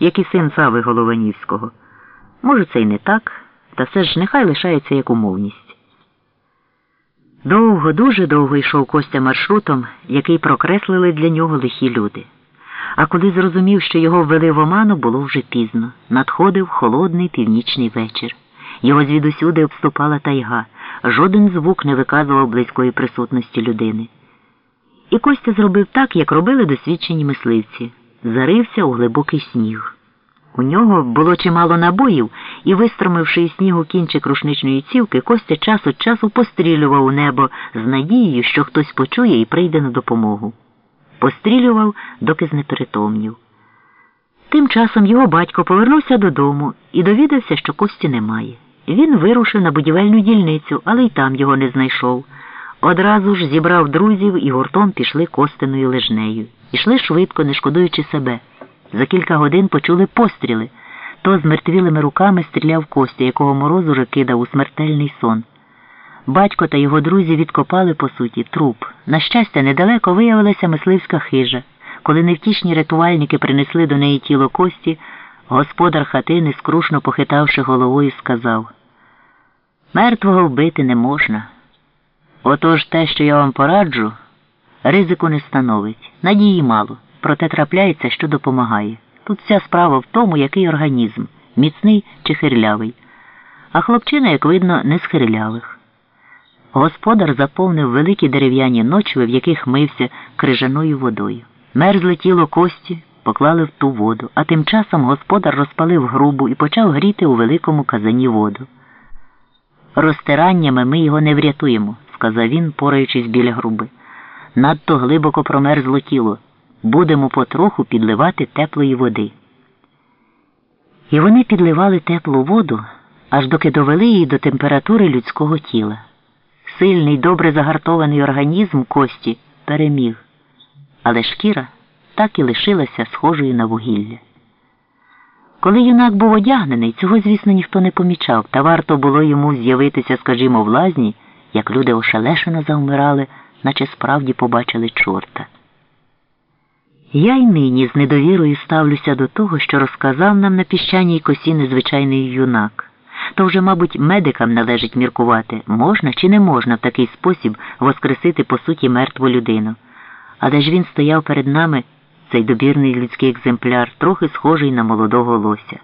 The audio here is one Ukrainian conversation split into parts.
як і син Сави Голованівського. Може, це й не так, та все ж нехай лишається як умовність. Довго, дуже довго йшов Костя маршрутом, який прокреслили для нього лихі люди. А коли зрозумів, що його ввели в оману, було вже пізно. Надходив холодний північний вечір. Його звідусюди обступала тайга, жоден звук не виказував близької присутності людини. І Костя зробив так, як робили досвідчені мисливці зарився у глибокий сніг. У нього було чимало набоїв, і, вистромивши із снігу кінчик рушничної цівки, Костя час від часу пострілював у небо з надією, що хтось почує і прийде на допомогу. Пострілював, доки знеперетомнів. Тим часом його батько повернувся додому і довідався, що Кості немає. Він вирушив на будівельну дільницю, але й там його не знайшов. Одразу ж зібрав друзів і гуртом пішли костиною лежнею. Ішли швидко, не шкодуючи себе. За кілька годин почули постріли. То з мертвілими руками стріляв Костя, якого мороз уже кидав у смертельний сон. Батько та його друзі відкопали, по суті, труп. На щастя, недалеко виявилася мисливська хижа. Коли невтішні рятувальники принесли до неї тіло Кості, господар хатини, скрушно похитавши головою, сказав Мертвого вбити не можна. Отож те, що я вам пораджу, ризику не становить. Надії мало, проте трапляється, що допомагає. Тут вся справа в тому, який організм міцний чи хирлявий. А хлопчина, як видно, не з хирлявих. Господар заповнив великі дерев'яні ночви, в яких мився крижаною водою. Мерзле тіло кості поклали в ту воду, а тим часом господар розпалив грубу і почав гріти у великому казані воду. Розтираннями ми його не врятуємо, сказав він, пораючись біля груби. Надто глибоко промерзло тіло. Будемо потроху підливати теплої води. І вони підливали теплу воду, аж доки довели її до температури людського тіла. Сильний, добре загартований організм кості переміг, але шкіра так і лишилася схожою на вугілля. Коли юнак був одягнений, цього, звісно, ніхто не помічав, та варто було йому з'явитися, скажімо, в лазні, як люди ошелешено завмирали, наче справді побачили чорта. Я й нині з недовірою ставлюся до того, що розказав нам на піщаній косі незвичайний юнак. То вже, мабуть, медикам належить міркувати, можна чи не можна в такий спосіб воскресити по суті мертву людину. Але ж він стояв перед нами, цей добірний людський екземпляр, трохи схожий на молодого лося.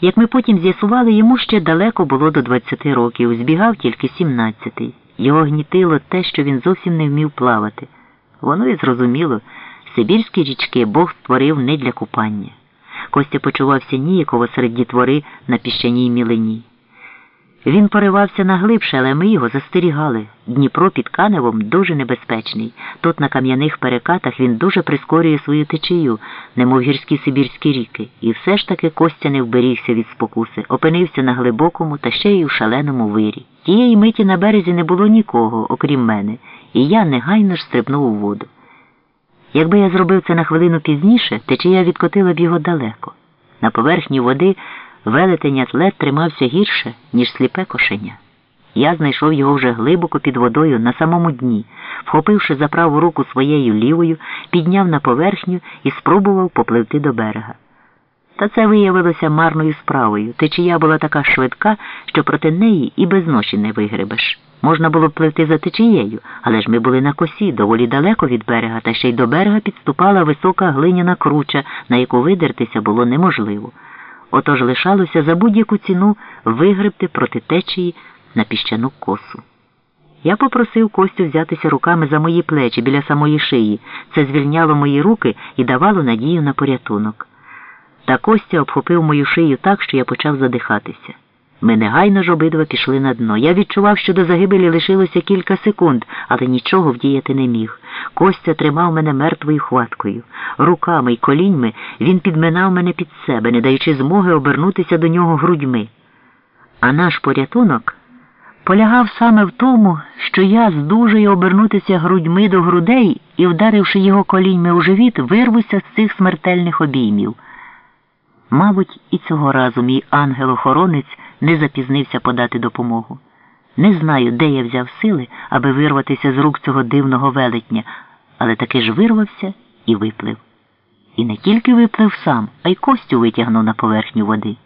Як ми потім з'ясували, йому ще далеко було до 20 років, збігав тільки 17. Його гнітило те, що він зовсім не вмів плавати. Воно і зрозуміло, Сибірські річки Бог створив не для купання. Костя почувався ніяково серед дітвори на піщаній мілині. Він поривався наглибше, але ми його застерігали. Дніпро під Каневом дуже небезпечний. Тут на кам'яних перекатах він дуже прискорює свою течію, немов гірські Сибірські ріки, і все ж таки Костя не вберігся від спокуси, опинився на глибокому та ще й у шаленому вирі. Тієї миті на березі не було нікого, окрім мене, і я негайно ж стрибнув у воду. Якби я зробив це на хвилину пізніше, течія відкотила б його далеко. На поверхні води велетень атлет тримався гірше, ніж сліпе кошеня. Я знайшов його вже глибоко під водою на самому дні, вхопивши за праву руку своєю лівою, підняв на поверхню і спробував попливти до берега. Та це виявилося марною справою. Течія була така швидка, що проти неї і без ночі не вигребеш. Можна було б пливти за течією, але ж ми були на косі, доволі далеко від берега, та ще й до берега підступала висока глиняна круча, на яку видертися було неможливо. Отож лишалося за будь-яку ціну вигребти проти течії на піщану косу. Я попросив Костю взятися руками за мої плечі біля самої шиї. Це звільняло мої руки і давало надію на порятунок. Та Костя обхопив мою шию так, що я почав задихатися. Ми негайно ж обидва пішли на дно. Я відчував, що до загибелі лишилося кілька секунд, але нічого вдіяти не міг. Костя тримав мене мертвою хваткою. Руками й коліньми він підминав мене під себе, не даючи змоги обернутися до нього грудьми. А наш порятунок полягав саме в тому, що я здужаю обернутися грудьми до грудей і, вдаривши його коліньми у живіт, вирвуся з цих смертельних обіймів. Мабуть, і цього разу мій ангел-охоронець не запізнився подати допомогу. Не знаю, де я взяв сили, аби вирватися з рук цього дивного велетня, але таки ж вирвався і виплив. І не тільки виплив сам, а й Костю витягнув на поверхню води.